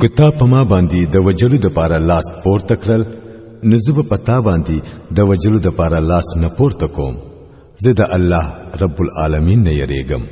کتا پما باندې د وجلو د پاره لاس پورته کړل نزب پتا باندې د وجلو د پاره لاس نه پورته کوم زه د الله رب العالمین نه یریږم